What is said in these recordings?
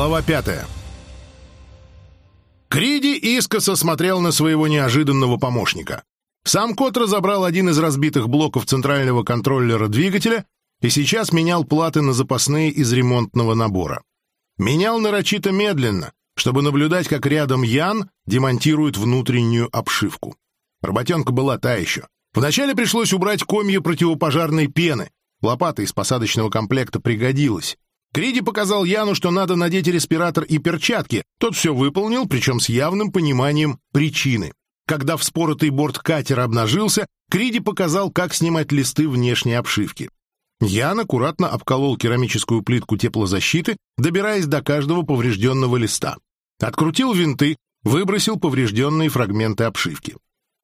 Глава пятая. Криди искоса смотрел на своего неожиданного помощника. Сам кот разобрал один из разбитых блоков центрального контроллера двигателя и сейчас менял платы на запасные из ремонтного набора. Менял нарочито медленно, чтобы наблюдать, как рядом Ян демонтирует внутреннюю обшивку. Работенка была та еще. Вначале пришлось убрать комья противопожарной пены. Лопата из посадочного комплекта пригодилась. Криди показал Яну, что надо надеть респиратор и перчатки. Тот все выполнил, причем с явным пониманием причины. Когда вспоротый борт катера обнажился, Криди показал, как снимать листы внешней обшивки. Ян аккуратно обколол керамическую плитку теплозащиты, добираясь до каждого поврежденного листа. Открутил винты, выбросил поврежденные фрагменты обшивки.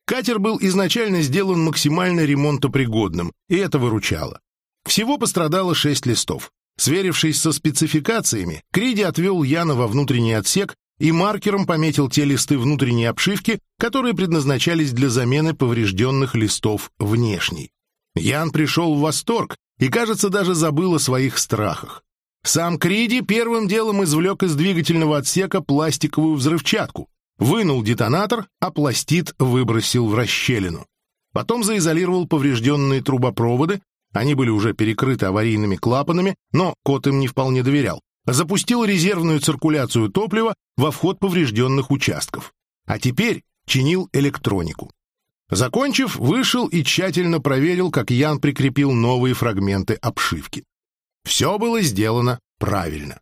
Катер был изначально сделан максимально ремонтопригодным, и это выручало. Всего пострадало шесть листов. Сверившись со спецификациями, Криди отвел Яна во внутренний отсек и маркером пометил те листы внутренней обшивки, которые предназначались для замены поврежденных листов внешней. Ян пришел в восторг и, кажется, даже забыл о своих страхах. Сам Криди первым делом извлек из двигательного отсека пластиковую взрывчатку, вынул детонатор, а пластид выбросил в расщелину. Потом заизолировал поврежденные трубопроводы, они были уже перекрыты аварийными клапанами, но кот им не вполне доверял. Запустил резервную циркуляцию топлива во вход поврежденных участков. А теперь чинил электронику. Закончив, вышел и тщательно проверил, как Ян прикрепил новые фрагменты обшивки. Все было сделано правильно.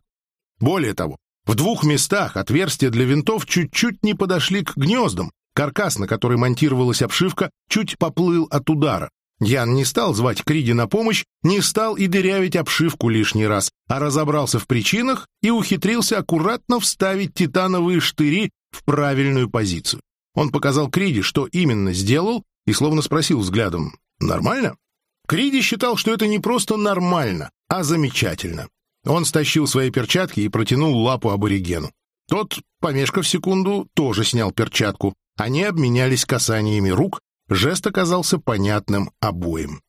Более того, в двух местах отверстия для винтов чуть-чуть не подошли к гнездам, каркас, на который монтировалась обшивка, чуть поплыл от удара, Ян не стал звать Криди на помощь, не стал и дырявить обшивку лишний раз, а разобрался в причинах и ухитрился аккуратно вставить титановые штыри в правильную позицию. Он показал Криди, что именно сделал, и словно спросил взглядом «Нормально?». Криди считал, что это не просто нормально, а замечательно. Он стащил свои перчатки и протянул лапу аборигену. Тот, помешкав секунду, тоже снял перчатку. Они обменялись касаниями рук, Жест оказался понятным обоим.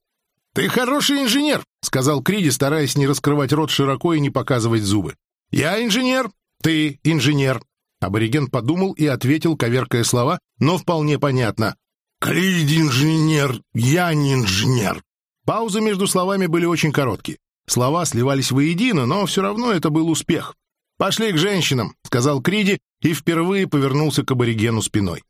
«Ты хороший инженер», — сказал Криди, стараясь не раскрывать рот широко и не показывать зубы. «Я инженер, ты инженер». Абориген подумал и ответил, коверкая слова, но вполне понятно. «Криди инженер, я не инженер». Паузы между словами были очень короткие. Слова сливались воедино, но все равно это был успех. «Пошли к женщинам», — сказал Криди и впервые повернулся к аборигену спиной.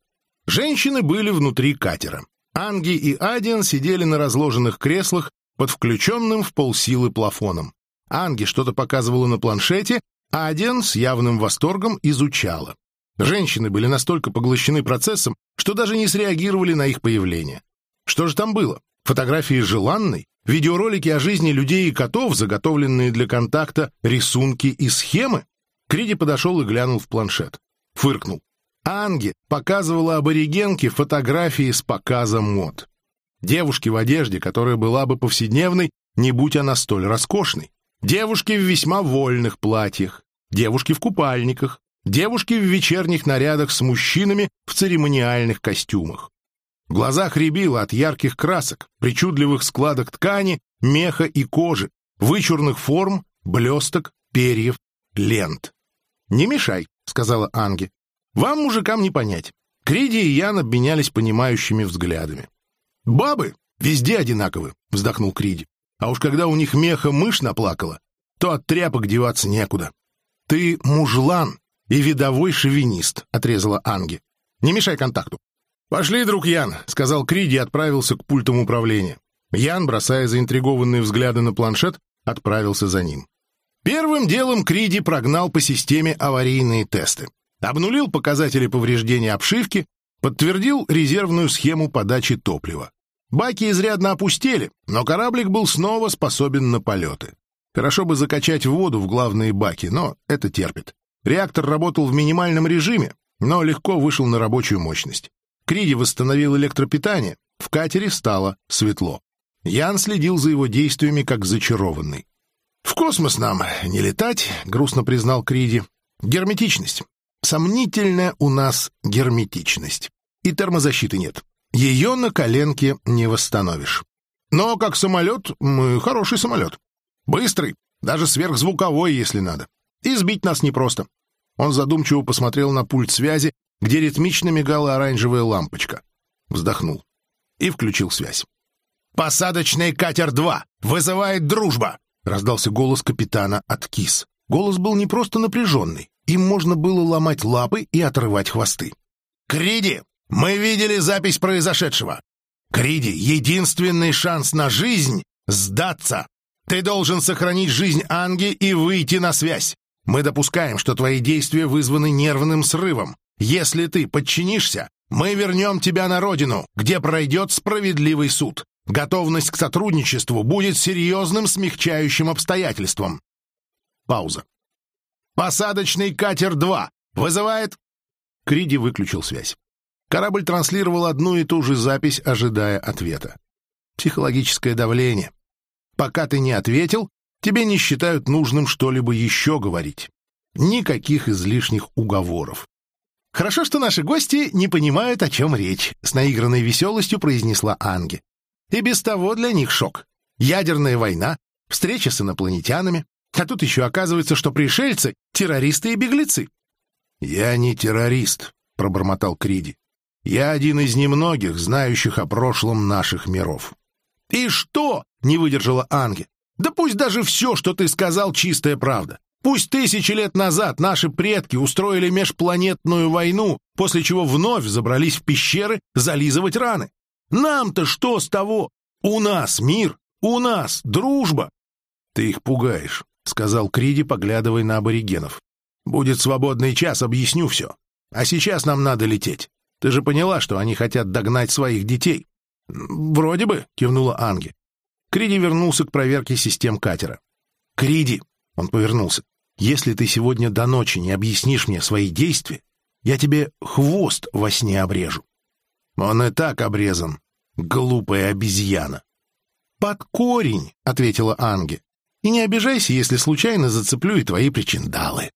Женщины были внутри катера. Анги и Адиан сидели на разложенных креслах под включенным в полсилы плафоном. Анги что-то показывала на планшете, а Адиан с явным восторгом изучала. Женщины были настолько поглощены процессом, что даже не среагировали на их появление. Что же там было? Фотографии желанной? Видеоролики о жизни людей и котов, заготовленные для контакта, рисунки и схемы? Криди подошел и глянул в планшет. Фыркнул. Анги показывала аборигенке фотографии с показа мод. Девушки в одежде, которая была бы повседневной, не будь она столь роскошной. Девушки в весьма вольных платьях, девушки в купальниках, девушки в вечерних нарядах с мужчинами в церемониальных костюмах. В глазах рябило от ярких красок, причудливых складок ткани, меха и кожи, вычурных форм, блесток, перьев, лент. «Не мешай», — сказала Анги. Вам, мужикам, не понять. Криди и Ян обменялись понимающими взглядами. «Бабы везде одинаковы», — вздохнул Криди. «А уж когда у них меха мышь наплакала, то от тряпок деваться некуда». «Ты мужлан и видовой шовинист», — отрезала Анги. «Не мешай контакту». «Пошли, друг Ян», — сказал Криди и отправился к пультам управления. Ян, бросая заинтригованные взгляды на планшет, отправился за ним. Первым делом Криди прогнал по системе аварийные тесты обнулил показатели повреждения обшивки, подтвердил резервную схему подачи топлива. Баки изрядно опустели, но кораблик был снова способен на полеты. Хорошо бы закачать воду в главные баки, но это терпит. Реактор работал в минимальном режиме, но легко вышел на рабочую мощность. Криди восстановил электропитание, в катере стало светло. Ян следил за его действиями как зачарованный. «В космос нам не летать», — грустно признал Криди. «Герметичность. Сомнительная у нас герметичность. И термозащиты нет. Ее на коленке не восстановишь. Но как самолет, мы хороший самолет. Быстрый, даже сверхзвуковой, если надо. И сбить нас непросто. Он задумчиво посмотрел на пульт связи, где ритмично мигала оранжевая лампочка. Вздохнул. И включил связь. «Посадочный катер-2! Вызывает дружба!» — раздался голос капитана от КИС. Голос был не просто напряженный. Им можно было ломать лапы и отрывать хвосты. «Криди, мы видели запись произошедшего. Криди, единственный шанс на жизнь — сдаться. Ты должен сохранить жизнь Анги и выйти на связь. Мы допускаем, что твои действия вызваны нервным срывом. Если ты подчинишься, мы вернем тебя на родину, где пройдет справедливый суд. Готовность к сотрудничеству будет серьезным смягчающим обстоятельством. Пауза. «Посадочный катер-2 вызывает...» Криди выключил связь. Корабль транслировал одну и ту же запись, ожидая ответа. Психологическое давление. Пока ты не ответил, тебе не считают нужным что-либо еще говорить. Никаких излишних уговоров. «Хорошо, что наши гости не понимают, о чем речь», — с наигранной веселостью произнесла Анги. «И без того для них шок. Ядерная война, встреча с инопланетянами, а тут еще оказывается, что пришельцы — террористы и беглецы». «Я не террорист», — пробормотал Криди. Я один из немногих, знающих о прошлом наших миров. «И что?» — не выдержала Анги. «Да пусть даже все, что ты сказал, чистая правда. Пусть тысячи лет назад наши предки устроили межпланетную войну, после чего вновь забрались в пещеры зализывать раны. Нам-то что с того? У нас мир, у нас дружба!» «Ты их пугаешь», — сказал Криди, поглядывая на аборигенов. «Будет свободный час, объясню все. А сейчас нам надо лететь. Ты же поняла, что они хотят догнать своих детей?» «Вроде бы», — кивнула Анги. Криди вернулся к проверке систем катера. «Криди!» — он повернулся. «Если ты сегодня до ночи не объяснишь мне свои действия, я тебе хвост во сне обрежу». «Он и так обрезан, глупая обезьяна». «Под корень», — ответила Анги. «И не обижайся, если случайно зацеплю и твои причиндалы».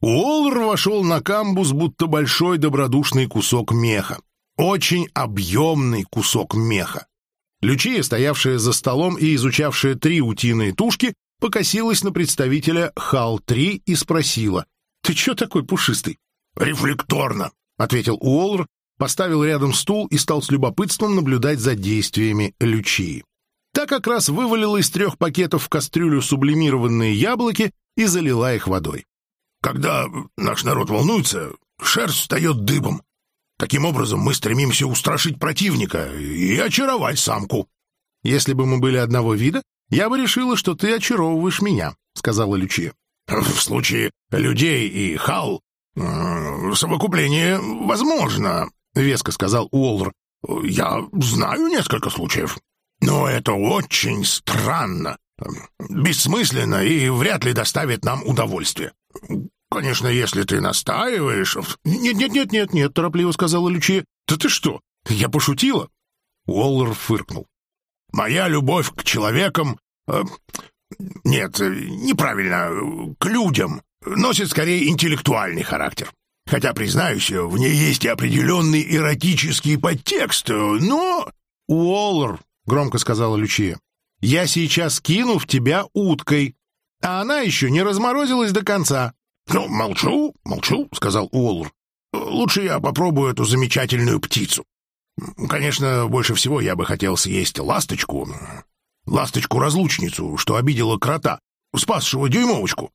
Уоллер вошел на камбус, будто большой добродушный кусок меха. Очень объемный кусок меха. Лючия, стоявшая за столом и изучавшая три утиные тушки, покосилась на представителя Хал-3 и спросила, «Ты чё такой пушистый?» «Рефлекторно», — ответил Уоллер, поставил рядом стул и стал с любопытством наблюдать за действиями Лючии. Та как раз вывалила из трех пакетов в кастрюлю сублимированные яблоки и залила их водой. Когда наш народ волнуется, шерсть встает дыбом. Таким образом, мы стремимся устрашить противника и очаровать самку. Если бы мы были одного вида, я бы решила, что ты очаровываешь меня, — сказала Лючия. В случае людей и хал совокупление возможно, — веско сказал Уоллер. Я знаю несколько случаев, но это очень странно, бессмысленно и вряд ли доставит нам удовольствие. «Конечно, если ты настаиваешь...» «Нет-нет-нет-нет-нет», — торопливо сказала Лючия. «Да ты что? Я пошутила!» Уоллер фыркнул. «Моя любовь к человекам... Э, нет, неправильно, к людям носит скорее интеллектуальный характер. Хотя, признаюсь, в ней есть и определенный эротический подтекст, но...» «Уоллер», — громко сказала Лючия, — «я сейчас кину в тебя уткой, а она еще не разморозилась до конца. «Ну, молчу, молчу», — сказал Уоллер. «Лучше я попробую эту замечательную птицу. Конечно, больше всего я бы хотел съесть ласточку. Ласточку-разлучницу, что обидела крота, спасшего дюймовочку».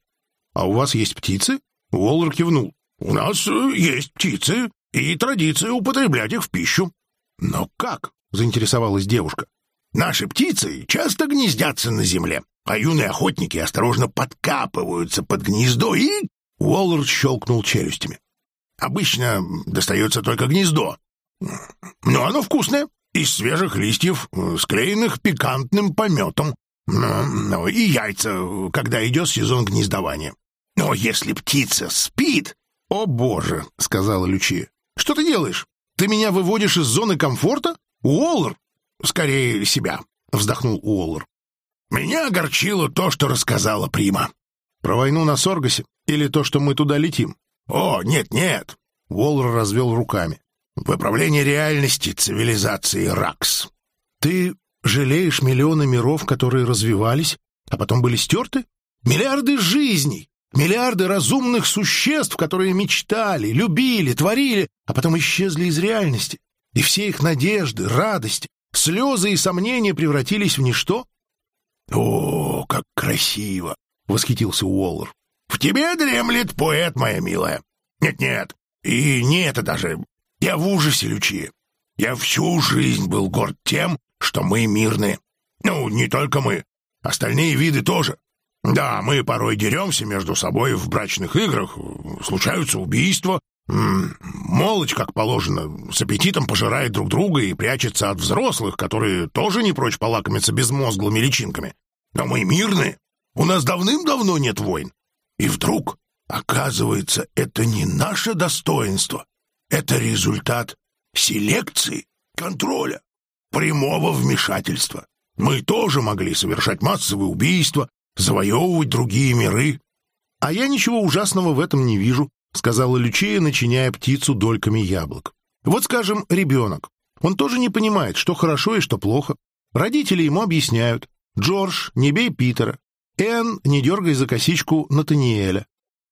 «А у вас есть птицы?» Уоллер кивнул. «У нас э, есть птицы и традиция употреблять их в пищу». «Но как?» — заинтересовалась девушка. «Наши птицы часто гнездятся на земле, а юные охотники осторожно подкапываются под гнездо и Уоллард щелкнул челюстями. «Обычно достается только гнездо. Но оно вкусное, из свежих листьев, склеенных пикантным пометом. Ну, и яйца, когда идет сезон гнездования. Но если птица спит...» «О, боже!» — сказала Лючия. «Что ты делаешь? Ты меня выводишь из зоны комфорта? Уоллер?» «Скорее себя», — вздохнул Уоллер. «Меня огорчило то, что рассказала Прима». «Про войну на Соргасе?» Или то, что мы туда летим? О, нет-нет. Волр развел руками. Выправление реальности цивилизации Ракс. Ты жалеешь миллионы миров, которые развивались, а потом были стерты? Миллиарды жизней, миллиарды разумных существ, которые мечтали, любили, творили, а потом исчезли из реальности. И все их надежды, радости, слезы и сомнения превратились в ничто? «О, как красиво!» — восхитился Уоллер. «В тебе дремлет поэт, моя милая. Нет-нет, и не это даже. Я в ужасе, Лючия. Я всю жизнь был горд тем, что мы мирные. Ну, не только мы, остальные виды тоже. Да, мы порой деремся между собой в брачных играх, случаются убийства. Молодь, как положено, с аппетитом пожирает друг друга и прячется от взрослых, которые тоже не прочь полакомиться безмозглыми личинками. Но мы мирные, у нас давным-давно нет войн. И вдруг, оказывается, это не наше достоинство, это результат селекции, контроля, прямого вмешательства. Мы тоже могли совершать массовые убийства, завоевывать другие миры. — А я ничего ужасного в этом не вижу, — сказала Лючея, начиняя птицу дольками яблок. — Вот, скажем, ребенок. Он тоже не понимает, что хорошо и что плохо. Родители ему объясняют. Джордж, не бей Питера. Энн, не дергай за косичку Натаниэля.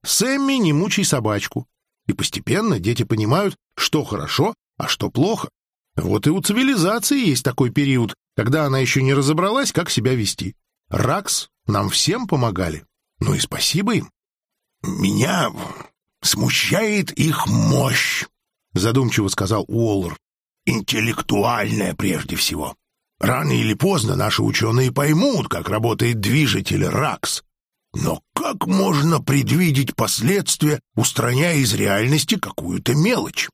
Сэмми, не мучай собачку. И постепенно дети понимают, что хорошо, а что плохо. Вот и у цивилизации есть такой период, когда она еще не разобралась, как себя вести. Ракс нам всем помогали. Ну и спасибо им. «Меня смущает их мощь», — задумчиво сказал Уоллер. «Интеллектуальная прежде всего. Рано или поздно наши ученые поймут, как работает движитель РАКС. Но как можно предвидеть последствия, устраняя из реальности какую-то мелочь?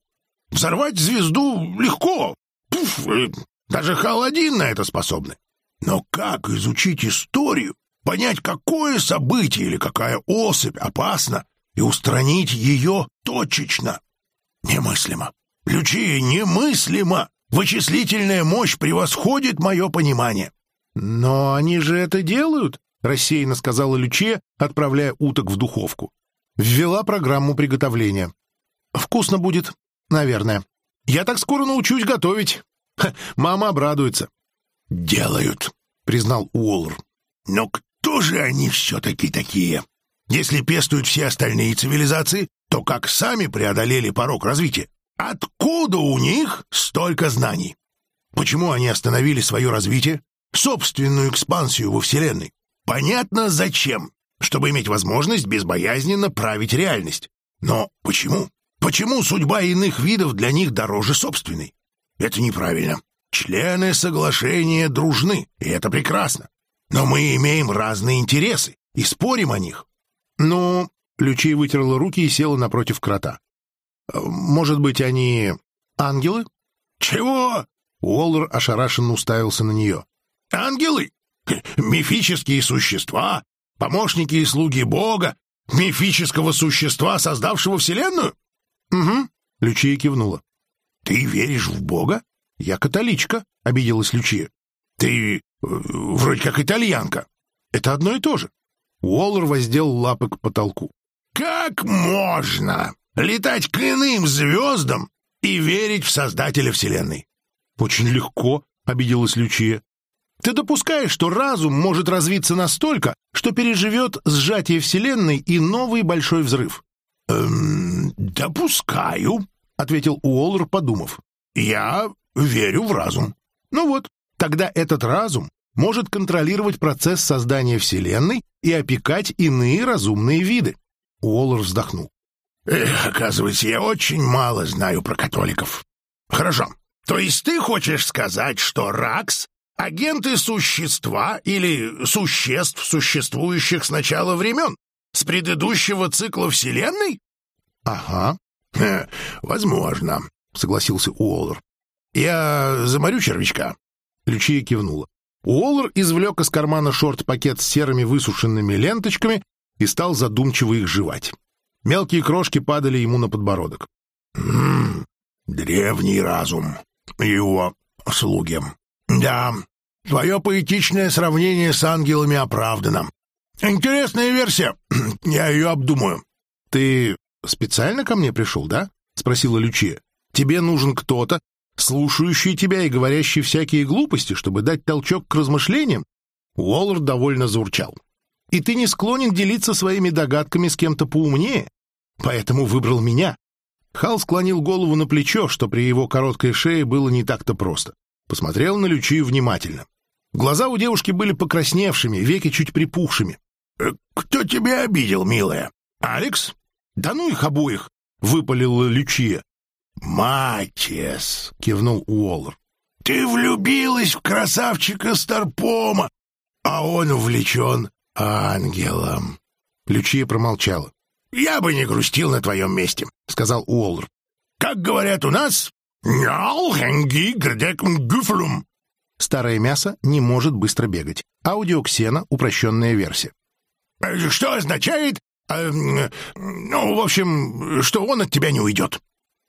Взорвать звезду легко. Пуф, э, даже Хал-1 на это способны. Но как изучить историю, понять, какое событие или какая особь опасна, и устранить ее точечно? Немыслимо. Лючия, немыслимо! Вычислительная мощь превосходит мое понимание. Но они же это делают, рассеянно сказала Лючия, отправляя уток в духовку. Ввела программу приготовления. Вкусно будет, наверное. Я так скоро научусь готовить. Ха, мама обрадуется. «Делают», — признал Уоллер. «Но кто же они все-таки такие? Если пестуют все остальные цивилизации, то как сами преодолели порог развития? Откуда у них столько знаний? Почему они остановили свое развитие, собственную экспансию во Вселенной? Понятно, зачем. Чтобы иметь возможность безбоязненно править реальность. Но почему? Почему судьба иных видов для них дороже собственной? Это неправильно. Члены соглашения дружны, и это прекрасно. Но мы имеем разные интересы и спорим о них. Ну, Лючей вытерла руки и села напротив крота. Может быть, они ангелы? Чего? Уоллер ошарашенно уставился на нее. Ангелы? Мифические существа? Помощники и слуги Бога? Мифического существа, создавшего Вселенную? Угу. Лючия кивнула. Ты веришь в Бога? Я католичка, обиделась Лючия. Ты э, вроде как итальянка. Это одно и то же. Уоллер воздел лапы к потолку. Как можно летать к иным звездам и верить в Создателя Вселенной? Очень легко, обиделась Лючия. Ты допускаешь, что разум может развиться настолько, что переживет сжатие Вселенной и новый большой взрыв? «Эм, допускаю», — ответил Уоллер, подумав. «Я верю в разум». Ну вот, тогда этот разум может контролировать процесс создания Вселенной и опекать иные разумные виды. Уоллер вздохнул. Эх, оказывается, я очень мало знаю про католиков. Хорошо. То есть ты хочешь сказать, что Ракс — агенты существа или существ, существующих с начала времен, с предыдущего цикла Вселенной? Ага. Ха, возможно, согласился Уоллер. Я заморю червячка. Лючия кивнула. Уоллер извлек из кармана шорт-пакет с серыми высушенными ленточками и стал задумчиво их жевать. Мелкие крошки падали ему на подбородок. «М-м, древний разум. Его слуги. Да, твое поэтичное сравнение с ангелами оправдано. Интересная версия. Я ее обдумаю». «Ты специально ко мне пришел, да?» — спросила Лючия. «Тебе нужен кто-то, слушающий тебя и говорящий всякие глупости, чтобы дать толчок к размышлениям?» Уоллер довольно заурчал. и ты не склонен делиться своими догадками с кем-то поумнее, поэтому выбрал меня». Хал склонил голову на плечо, что при его короткой шее было не так-то просто. Посмотрел на Лючию внимательно. Глаза у девушки были покрасневшими, веки чуть припухшими. «Э, «Кто тебя обидел, милая?» «Алекс? Да ну их обоих!» — выпалила Лючия. «Матиас!» — кивнул Уоллер. «Ты влюбилась в красавчика Старпома, а он увлечен ангелом!» Лючия промолчала. «Я бы не грустил на твоем месте», — сказал Уоллер. «Как говорят у нас, «Нял-хэнги грдекм гюфлум». Старое мясо не может быстро бегать. Аудиоксена — упрощенная версия. «Что означает, э, ну, в общем, что он от тебя не уйдет?»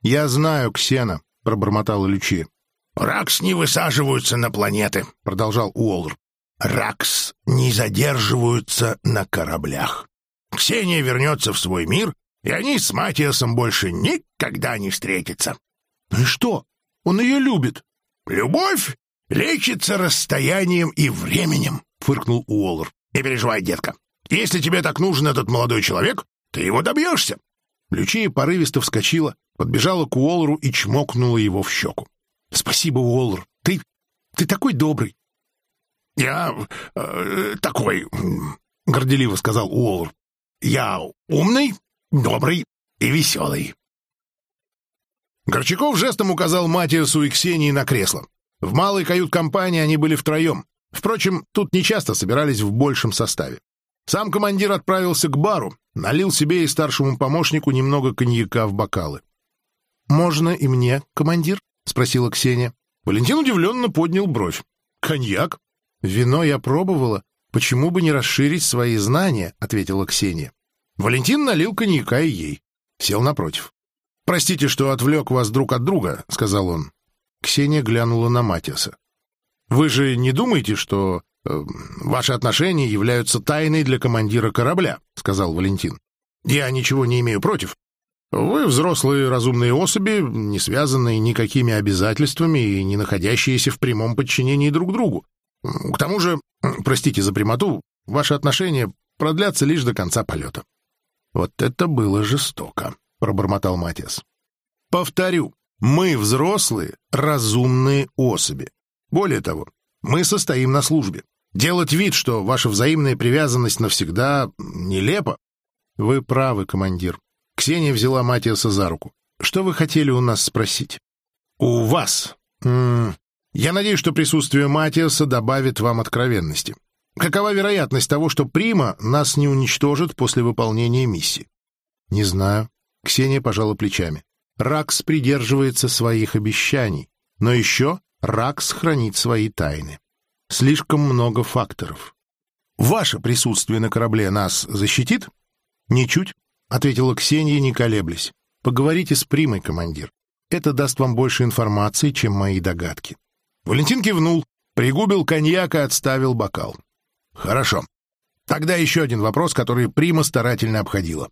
«Я знаю, Ксена», — пробормотала Лючи. «Ракс не высаживаются на планеты», — продолжал Уоллер. «Ракс не задерживаются на кораблях. Ксения вернется в свой мир, и они с Матиасом больше никогда не встретятся». «Ну и что? Он ее любит». «Любовь лечится расстоянием и временем», — фыркнул Уоллер. «Не переживай, детка. Если тебе так нужен этот молодой человек, ты его добьешься». Лючия порывисто вскочила, подбежала к Уоллеру и чмокнула его в щеку. «Спасибо, Уоллер. Ты... ты такой добрый». «Я... Э, такой...» — горделиво сказал Уоллер. «Я умный, добрый и веселый». Горчаков жестом указал Матиасу и Ксении на кресло. В малой кают-компании они были втроем. Впрочем, тут нечасто собирались в большем составе. Сам командир отправился к бару, налил себе и старшему помощнику немного коньяка в бокалы. «Можно и мне, командир?» — спросила Ксения. Валентин удивленно поднял бровь. «Коньяк? Вино я пробовала. Почему бы не расширить свои знания?» — ответила Ксения. Валентин налил коньяка и ей. Сел напротив. «Простите, что отвлек вас друг от друга», — сказал он. Ксения глянула на Матиаса. «Вы же не думаете, что э, ваши отношения являются тайной для командира корабля?» — сказал Валентин. «Я ничего не имею против. Вы взрослые разумные особи, не связанные никакими обязательствами и не находящиеся в прямом подчинении друг другу. К тому же, простите за прямоту, ваши отношения продлятся лишь до конца полета». Вот это было жестоко пробормотал Матиас. Повторю, мы взрослые, разумные особи. Более того, мы состоим на службе. Делать вид, что ваша взаимная привязанность навсегда нелепо. Вы правы, командир. Ксения взяла Матиаса за руку. Что вы хотели у нас спросить? У вас. М -м я надеюсь, что присутствие Матиаса добавит вам откровенности. Какова вероятность того, что Прима нас не уничтожит после выполнения миссии? Не знаю. Ксения пожала плечами. Ракс придерживается своих обещаний, но еще Ракс хранит свои тайны. Слишком много факторов. Ваше присутствие на корабле нас защитит? Ничуть, ответила Ксения, не колеблясь. Поговорите с Примой, командир. Это даст вам больше информации, чем мои догадки. Валентин кивнул, пригубил коньяк и отставил бокал. Хорошо. Тогда еще один вопрос, который Прима старательно обходила.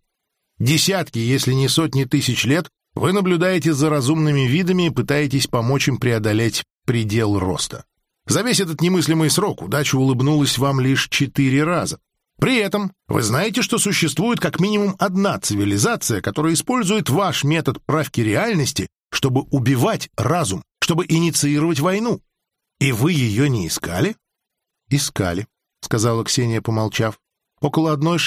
Десятки, если не сотни тысяч лет вы наблюдаете за разумными видами и пытаетесь помочь им преодолеть предел роста. За весь этот немыслимый срок удача улыбнулась вам лишь четыре раза. При этом вы знаете, что существует как минимум одна цивилизация, которая использует ваш метод правки реальности, чтобы убивать разум, чтобы инициировать войну. И вы ее не искали? Искали, сказала Ксения, помолчав около одной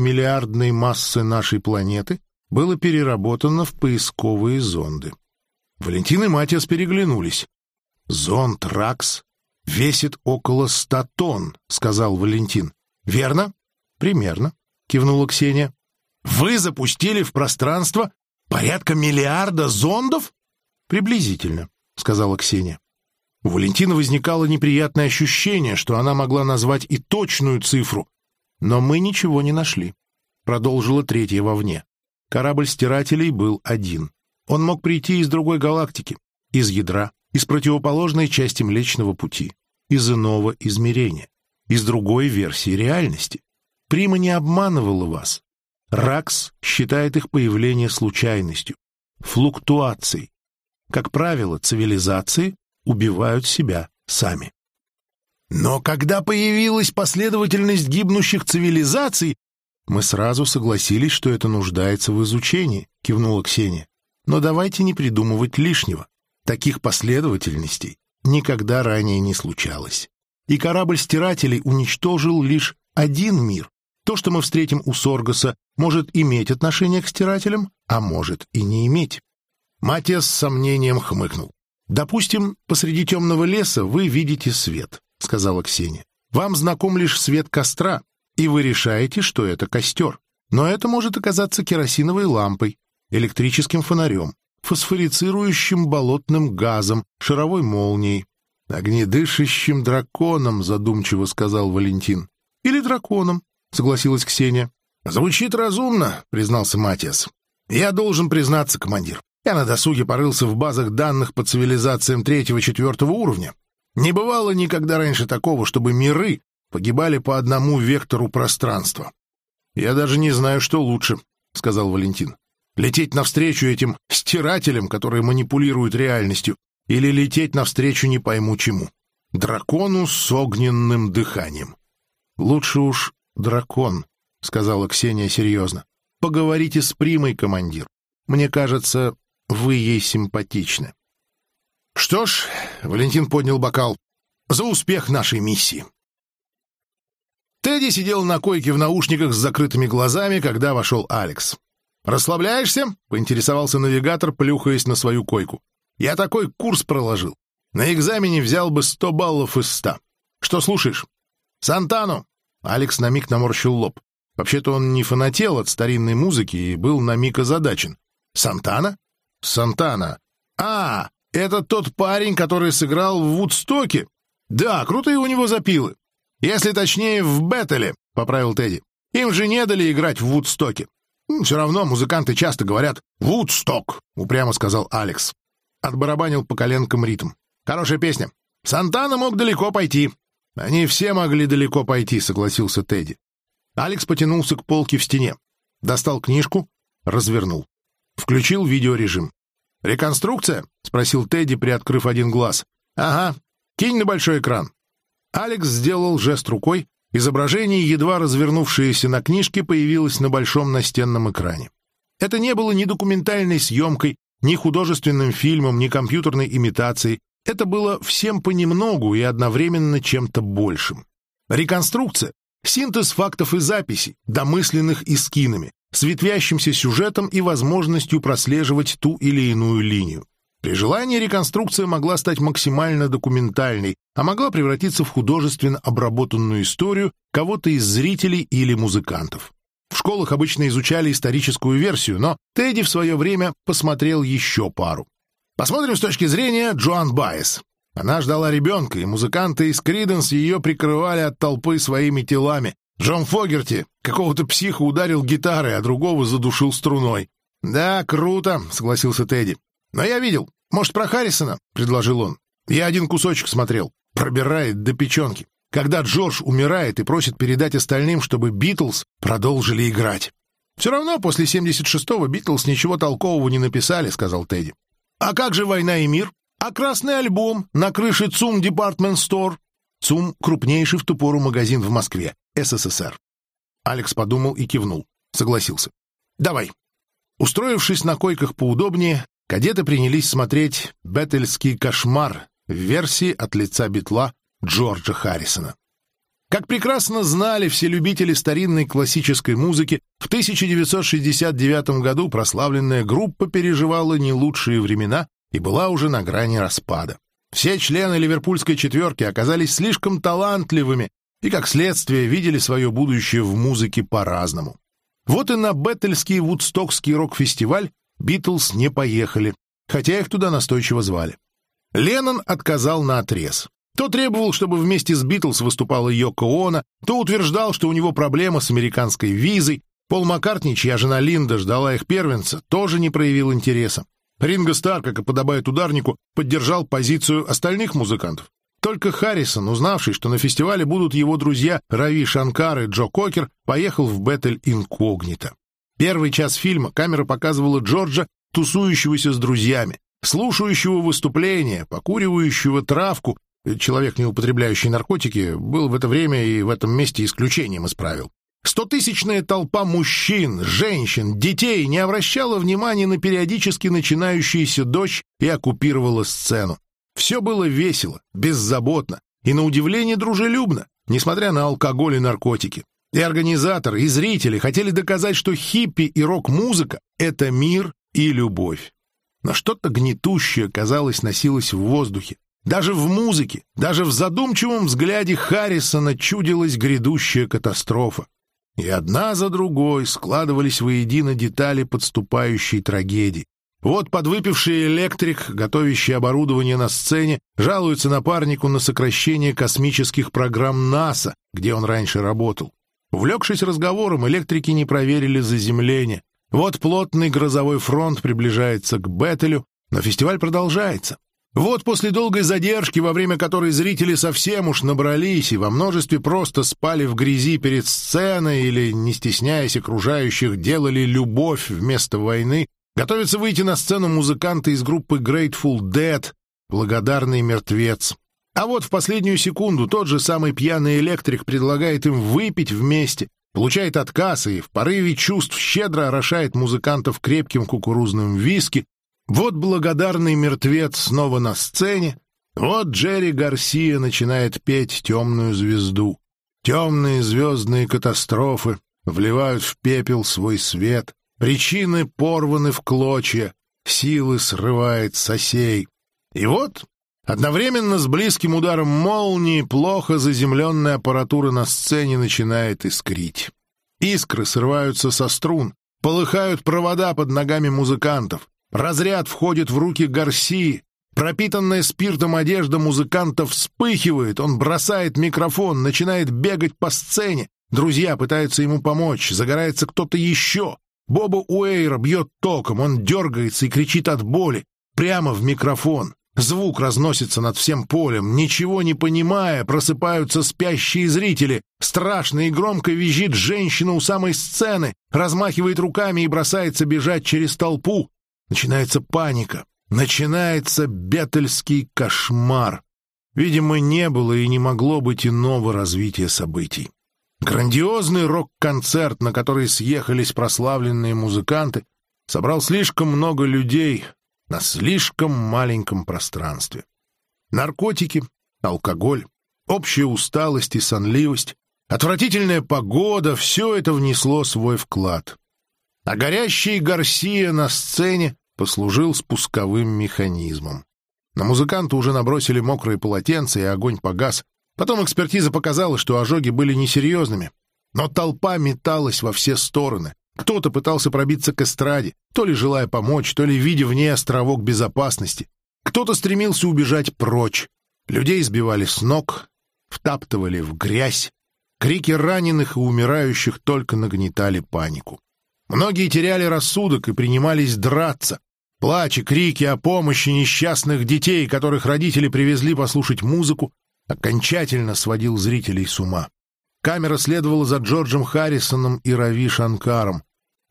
миллиардной массы нашей планеты было переработано в поисковые зонды. Валентин и Матиас переглянулись. «Зонд РАКС весит около ста тонн», — сказал Валентин. «Верно?» «Примерно», — кивнула Ксения. «Вы запустили в пространство порядка миллиарда зондов?» «Приблизительно», — сказала Ксения. У Валентина возникало неприятное ощущение, что она могла назвать и точную цифру, но мы ничего не нашли. Продолжила третья вовне. Корабль стирателей был один. Он мог прийти из другой галактики, из ядра, из противоположной части Млечного Пути, из иного измерения, из другой версии реальности. Прима не обманывала вас. Ракс считает их появление случайностью, флуктуацией. Как правило, цивилизации убивают себя сами. Но когда появилась последовательность гибнущих цивилизаций, мы сразу согласились, что это нуждается в изучении, кивнула Ксения. Но давайте не придумывать лишнего. Таких последовательностей никогда ранее не случалось. И корабль стирателей уничтожил лишь один мир. То, что мы встретим у Соргаса, может иметь отношение к стирателям, а может и не иметь. Матиас с сомнением хмыкнул. «Допустим, посреди темного леса вы видите свет», — сказала Ксения. «Вам знаком лишь свет костра, и вы решаете, что это костер. Но это может оказаться керосиновой лампой, электрическим фонарем, фосфорицирующим болотным газом, шаровой молнией, огнедышащим драконом, задумчиво сказал Валентин. Или драконом, согласилась Ксения. Звучит разумно, признался Матиас. Я должен признаться, командир. Я на досуге порылся в базах данных по цивилизациям третьего-четвертого уровня. Не бывало никогда раньше такого, чтобы миры погибали по одному вектору пространства. «Я даже не знаю, что лучше», — сказал Валентин. «Лететь навстречу этим стирателям, которые манипулируют реальностью, или лететь навстречу не пойму чему. Дракону с огненным дыханием». «Лучше уж дракон», — сказала Ксения серьезно. «Поговорите с Примой, командир. Мне кажется, вы ей симпатичны. Что ж, Валентин поднял бокал. За успех нашей миссии. Тедди сидел на койке в наушниках с закрытыми глазами, когда вошел Алекс. «Расслабляешься?» — поинтересовался навигатор, плюхаясь на свою койку. «Я такой курс проложил. На экзамене взял бы сто баллов из ста. Что слушаешь?» «Сантану!» — Алекс на миг наморщил лоб. Вообще-то он не фанател от старинной музыки и был на миг озадачен. «Сантана?» Сантана. А, это тот парень, который сыграл в Вудстоке? Да, крутые у него запилы. Если точнее, в Беттеле, поправил Тедди. Им же не дали играть в Вудстоке. Все равно музыканты часто говорят «Вудсток», — упрямо сказал Алекс. Отбарабанил по коленкам ритм. Хорошая песня. Сантана мог далеко пойти. Они все могли далеко пойти, согласился Тедди. Алекс потянулся к полке в стене. Достал книжку, развернул. Включил видеорежим. «Реконструкция?» — спросил Тедди, приоткрыв один глаз. «Ага. Кинь на большой экран». Алекс сделал жест рукой. Изображение, едва развернувшееся на книжке, появилось на большом настенном экране. Это не было ни документальной съемкой, ни художественным фильмом, ни компьютерной имитацией. Это было всем понемногу и одновременно чем-то большим. Реконструкция — синтез фактов и записей, домысленных и скинами, с ветвящимся сюжетом и возможностью прослеживать ту или иную линию. При желании реконструкция могла стать максимально документальной, а могла превратиться в художественно обработанную историю кого-то из зрителей или музыкантов. В школах обычно изучали историческую версию, но Тедди в свое время посмотрел еще пару. Посмотрим с точки зрения Джоан Байес. Она ждала ребенка, и музыканты из Криденс ее прикрывали от толпы своими телами, Джон Фогерти какого-то психа ударил гитарой, а другого задушил струной. «Да, круто», — согласился Тедди. «Но я видел. Может, про Харрисона?» — предложил он. «Я один кусочек смотрел. Пробирает до печенки. Когда Джордж умирает и просит передать остальным, чтобы Битлз продолжили играть. «Все равно после 76-го Битлз ничего толкового не написали», — сказал Тедди. «А как же «Война и мир»? А красный альбом на крыше ЦУМ Департмент Стор?» ЦУМ — крупнейший в ту пору магазин в Москве. СССР. Алекс подумал и кивнул. Согласился. «Давай». Устроившись на койках поудобнее, кадеты принялись смотреть «Беттельский кошмар» в версии от лица битла Джорджа Харрисона. Как прекрасно знали все любители старинной классической музыки, в 1969 году прославленная группа переживала не лучшие времена и была уже на грани распада. Все члены ливерпульской четверки оказались слишком талантливыми и, как следствие, видели свое будущее в музыке по-разному. Вот и на Беттельский Вудстокский рок-фестиваль Битлз не поехали, хотя их туда настойчиво звали. Леннон отказал на отрез. То требовал, чтобы вместе с Битлз выступала Йоко Оно, то утверждал, что у него проблема с американской визой. Пол Маккартни, чья жена Линда ждала их первенца, тоже не проявил интереса. Ринго Стар, как и подобает ударнику, поддержал позицию остальных музыкантов. Только Харрисон, узнавший, что на фестивале будут его друзья Рави Шанкар и Джо Кокер, поехал в Беттель инкогнито. Первый час фильма камера показывала Джорджа, тусующегося с друзьями, слушающего выступления, покуривающего травку, человек, не употребляющий наркотики, был в это время и в этом месте исключением из правил. Стотысячная толпа мужчин, женщин, детей не обращала внимания на периодически начинающийся дождь и оккупировала сцену. Все было весело, беззаботно и, на удивление, дружелюбно, несмотря на алкоголь и наркотики. И организаторы, и зрители хотели доказать, что хиппи и рок-музыка — это мир и любовь. Но что-то гнетущее, казалось, носилось в воздухе. Даже в музыке, даже в задумчивом взгляде Харрисона чудилась грядущая катастрофа. И одна за другой складывались воедино детали подступающей трагедии. Вот подвыпивший электрик, готовящий оборудование на сцене, жалуется напарнику на сокращение космических программ НАСА, где он раньше работал. Увлекшись разговором, электрики не проверили заземление. Вот плотный грозовой фронт приближается к Беттелю, но фестиваль продолжается. Вот после долгой задержки, во время которой зрители совсем уж набрались и во множестве просто спали в грязи перед сценой или, не стесняясь окружающих, делали любовь вместо войны, готовятся выйти на сцену музыканты из группы Grateful Dead, благодарный мертвец. А вот в последнюю секунду тот же самый пьяный электрик предлагает им выпить вместе, получает отказ и в порыве чувств щедро орошает музыкантов крепким кукурузным виски, вот благодарный мертвец снова на сцене, вот Джерри Гарсия начинает петь «Темную звезду». Темные звездные катастрофы вливают в пепел свой свет, причины порваны в клочья, силы срывает сосей. И вот Одновременно с близким ударом молнии плохо заземленная аппаратура на сцене начинает искрить. Искры срываются со струн, полыхают провода под ногами музыкантов. Разряд входит в руки Гарсии. Пропитанная спиртом одежда музыканта вспыхивает, он бросает микрофон, начинает бегать по сцене. Друзья пытаются ему помочь, загорается кто-то еще. Боба Уэйра бьет током, он дергается и кричит от боли. Прямо в микрофон. Звук разносится над всем полем. Ничего не понимая, просыпаются спящие зрители. Страшно и громко визжит женщина у самой сцены, размахивает руками и бросается бежать через толпу. Начинается паника. Начинается бетельский кошмар. Видимо, не было и не могло быть иного развития событий. Грандиозный рок-концерт, на который съехались прославленные музыканты, собрал слишком много людей на слишком маленьком пространстве. Наркотики, алкоголь, общая усталость и сонливость, отвратительная погода — все это внесло свой вклад а горящий Гарсия на сцене послужил спусковым механизмом. На музыканта уже набросили мокрые полотенца, и огонь погас. Потом экспертиза показала, что ожоги были несерьезными. Но толпа металась во все стороны. Кто-то пытался пробиться к эстраде, то ли желая помочь, то ли видя в ней островок безопасности. Кто-то стремился убежать прочь. Людей сбивали с ног, втаптывали в грязь. Крики раненых и умирающих только нагнетали панику. Многие теряли рассудок и принимались драться. Плач и крики о помощи несчастных детей, которых родители привезли послушать музыку, окончательно сводил зрителей с ума. Камера следовала за Джорджем Харрисоном и Рави Шанкаром.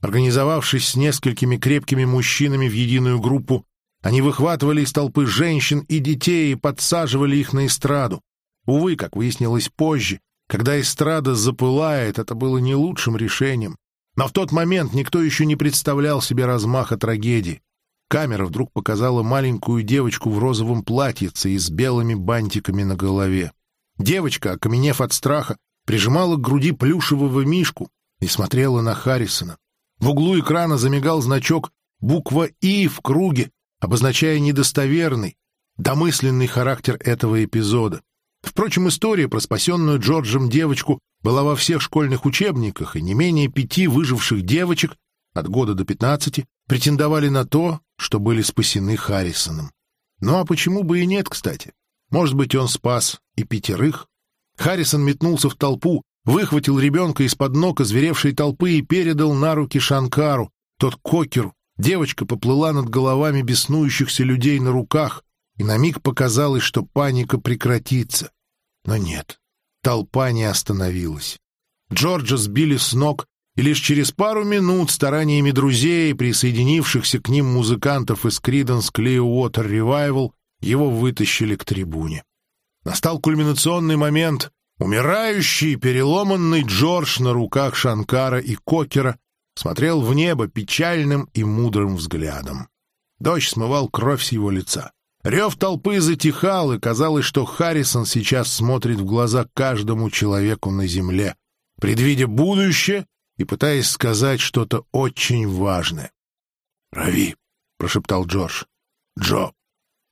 Организовавшись с несколькими крепкими мужчинами в единую группу, они выхватывали из толпы женщин и детей и подсаживали их на эстраду. Увы, как выяснилось позже, когда эстрада запылает, это было не лучшим решением. Но в тот момент никто еще не представлял себе размаха трагедии. Камера вдруг показала маленькую девочку в розовом платьице и с белыми бантиками на голове. Девочка, окаменев от страха, прижимала к груди плюшевого мишку и смотрела на Харрисона. В углу экрана замигал значок буква «И» в круге, обозначая недостоверный, домысленный характер этого эпизода. Впрочем, история про спасенную Джорджем девочку была во всех школьных учебниках, и не менее пяти выживших девочек от года до пятнадцати претендовали на то, что были спасены Харрисоном. Ну а почему бы и нет, кстати? Может быть, он спас и пятерых? Харрисон метнулся в толпу, выхватил ребенка из-под ног озверевшей толпы и передал на руки Шанкару, тот кокеру. Девочка поплыла над головами беснующихся людей на руках, и на миг показалось, что паника прекратится. Но нет, толпа не остановилась. Джорджа сбили с ног, и лишь через пару минут стараниями друзей, присоединившихся к ним музыкантов из Creedence Clearwater Revival, его вытащили к трибуне. Настал кульминационный момент. Умирающий, переломанный Джордж на руках Шанкара и Кокера смотрел в небо печальным и мудрым взглядом. Дождь смывал кровь с его лица. Рев толпы затихал, и казалось, что Харрисон сейчас смотрит в глаза каждому человеку на земле, предвидя будущее и пытаясь сказать что-то очень важное. «Рави», — прошептал Джордж. «Джо,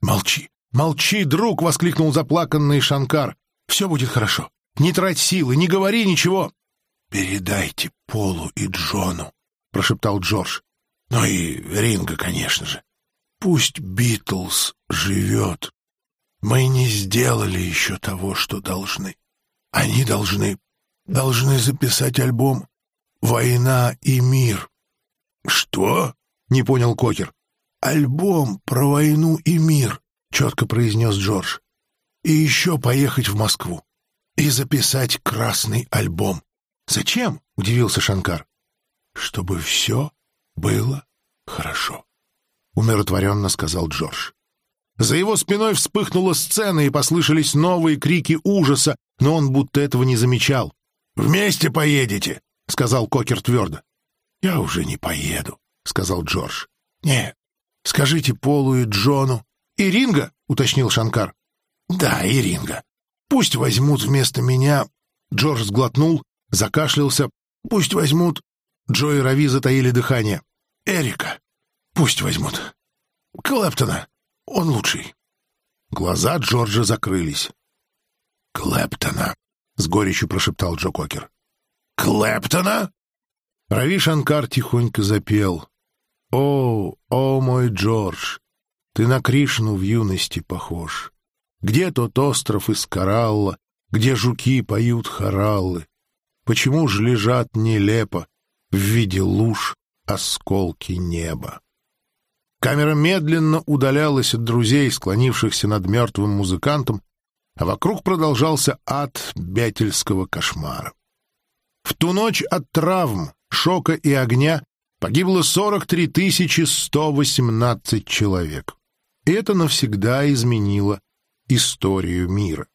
молчи». «Молчи, друг!» — воскликнул заплаканный Шанкар. «Все будет хорошо. Не трать силы, не говори ничего!» «Передайте Полу и Джону», — прошептал Джордж. «Ну и Ринга, конечно же. Пусть Битлз живет. Мы не сделали еще того, что должны. Они должны... должны записать альбом «Война и мир». «Что?» — не понял Кокер. «Альбом про войну и мир», — четко произнес Джордж. «И еще поехать в Москву и записать красный альбом». «Зачем?» — удивился Шанкар. «Чтобы все было хорошо», — умиротворенно сказал Джордж. За его спиной вспыхнула сцена, и послышались новые крики ужаса, но он будто этого не замечал. «Вместе поедете», — сказал Кокер твердо. «Я уже не поеду», — сказал Джордж. «Нет, скажите Полу и Джону». «И Ринга?» — уточнил Шанкар. «Да, и Ринга. Пусть возьмут вместо меня...» Джордж сглотнул, закашлялся. «Пусть возьмут...» Джо и Рави затаили дыхание. «Эрика. Пусть возьмут. Клэптона. Он лучший». Глаза Джорджа закрылись. «Клэптона», — с горечью прошептал Джо Кокер. «Клэптона?» Рави Шанкар тихонько запел. «О, о мой Джордж, ты на Кришну в юности похож. Где тот остров из коралла, где жуки поют хораллы? Почему ж лежат нелепо в виде луж осколки неба?» Камера медленно удалялась от друзей, склонившихся над мертвым музыкантом, а вокруг продолжался ад бятельского кошмара. В ту ночь от травм, шока и огня погибло 43 118 человек. И это навсегда изменило историю мира.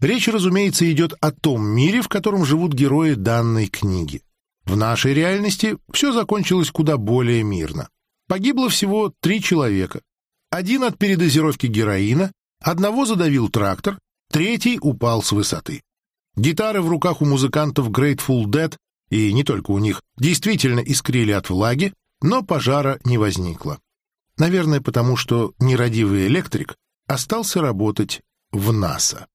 Речь, разумеется, идет о том мире, в котором живут герои данной книги. В нашей реальности все закончилось куда более мирно. Погибло всего три человека. Один от передозировки героина, одного задавил трактор, третий упал с высоты. Гитары в руках у музыкантов Grateful Dead, и не только у них, действительно искрили от влаги, но пожара не возникло. Наверное, потому что нерадивый электрик остался работать в НАСА.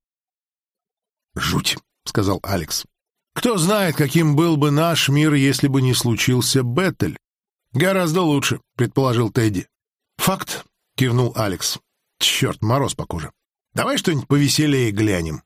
«Жуть», — сказал Алекс. «Кто знает, каким был бы наш мир, если бы не случился Беттель?» «Гораздо лучше», — предположил Тедди. «Факт», — кивнул Алекс. «Черт, мороз по коже. Давай что-нибудь повеселее глянем».